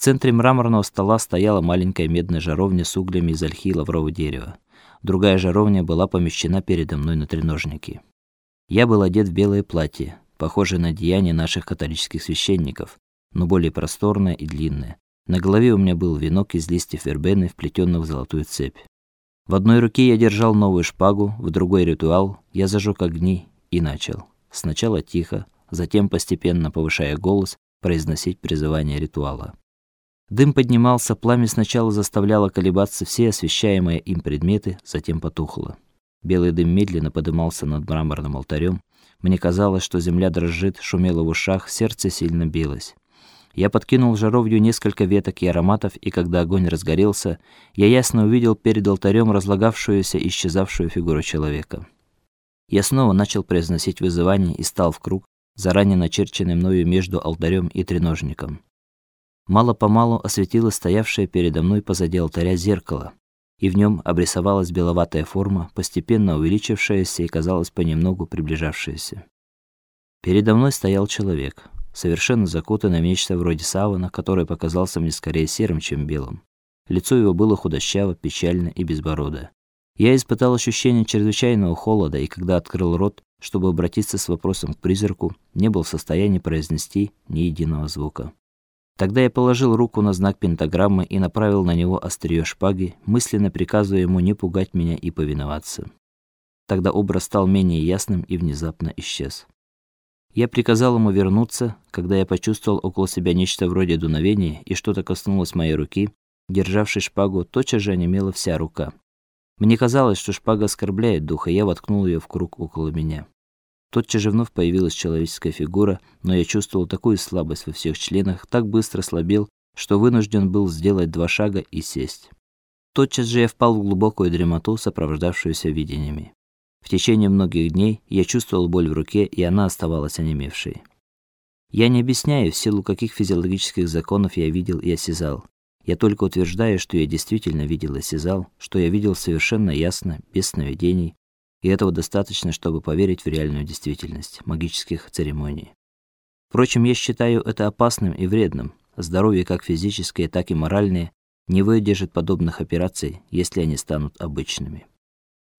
В центре мраморного стола стояла маленькая медная жаровня с углями из ольхи и лаврового дерева. Другая жаровня была помещена передо мной на треножнике. Я был одет в белое платье, похожее на одеяние наших католических священников, но более просторное и длинное. На голове у меня был венок из листьев вербены, вплетенных в золотую цепь. В одной руке я держал новую шпагу, в другой ритуал. Я зажег огни и начал. Сначала тихо, затем постепенно повышая голос, произносить призывание ритуала. Дым поднимался, пламя сначала заставляло колебаться все освещаемые им предметы, затем потухло. Белый дым медленно поднимался над мраморным алтарем. Мне казалось, что земля дрожит, шумело в ушах, сердце сильно билось. Я подкинул жаровью несколько веток и ароматов, и когда огонь разгорелся, я ясно увидел перед алтарем разлагавшуюся и исчезавшую фигуру человека. Я снова начал произносить вызывание и стал в круг, заранее начерченный мною между алтарем и треножником. Мало-помалу осветилось стоявшее передо мной позади алтаря зеркало, и в нем обрисовалась беловатая форма, постепенно увеличившаяся и, казалось, понемногу приближавшаяся. Передо мной стоял человек, совершенно закутанный в нечто вроде савана, который показался мне скорее серым, чем белым. Лицо его было худощаво, печально и безбородое. Я испытал ощущение чрезвычайного холода, и когда открыл рот, чтобы обратиться с вопросом к призраку, не был в состоянии произнести ни единого звука. Тогда я положил руку на знак пентаграммы и направил на него острие шпаги, мысленно приказывая ему не пугать меня и повиноваться. Тогда образ стал менее ясным и внезапно исчез. Я приказал ему вернуться, когда я почувствовал около себя нечто вроде дуновения, и что-то коснулось моей руки, державшей шпагу, тотчас же онемела вся рука. Мне казалось, что шпага оскорбляет духа, я воткнул ее в круг около меня. Тотчас же вновь появилась человеческая фигура, но я чувствовал такую слабость во всех членах, так быстро слабел, что вынужден был сделать два шага и сесть. Тотчас же я впал в глубокую дремоту, сопровождавшуюся видениями. В течение многих дней я чувствовал боль в руке, и она оставалась онемевшей. Я не объясняю, в силу каких физиологических законов я видел и осязал. Я только утверждаю, что я действительно видел и осязал, что я видел совершенно ясно, без сновидений, и этого достаточно, чтобы поверить в реальную действительность магических церемоний. Впрочем, я считаю это опасным и вредным. Здоровье как физическое, так и моральное не выдержит подобных операций, если они станут обычными.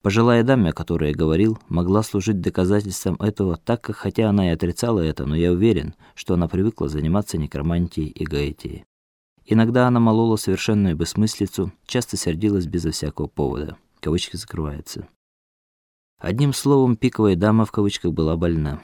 Пожилая дама, о которой я говорил, могла служить доказательством этого, так как хотя она и отрицала это, но я уверен, что она привыкла заниматься некромантией и гаэтией. Иногда она молола совершенную бессмыслицу, часто сердилась безо всякого повода. Кавычки закрываются. Одним словом, пиковая дама в кавычках была больна.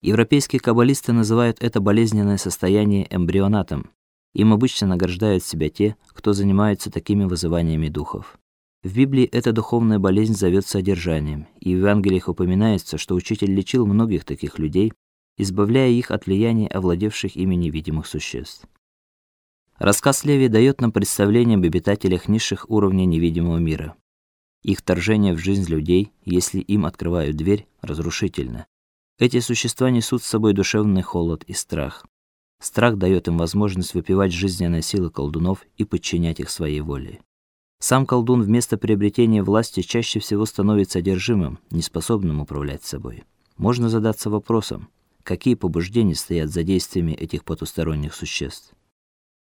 Европейские каббалисты называют это болезненное состояние эмбрионатом. Им обычно награждают себя те, кто занимается такими вызываниями духов. В Библии эта духовная болезнь зовется одержанием, и в Евангелиях упоминается, что учитель лечил многих таких людей, избавляя их от влияния овладевших ими невидимых существ. Рассказ Леви дает нам представление об обитателях низших уровней невидимого мира. Их вторжение в жизнь людей, если им открывают дверь, разрушительно. Эти существа несут с собой душевный холод и страх. Страх дает им возможность выпивать жизненные силы колдунов и подчинять их своей воле. Сам колдун вместо приобретения власти чаще всего становится одержимым, неспособным управлять собой. Можно задаться вопросом, какие побуждения стоят за действиями этих потусторонних существ.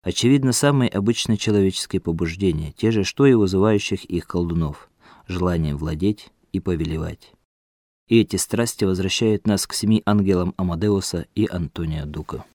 Очевидно, самые обычные человеческие побуждения, те же, что и вызывающих их колдунов желанием владеть и повелевать. И эти страсти возвращают нас к семи ангелам Амадеуса и Антония Дука.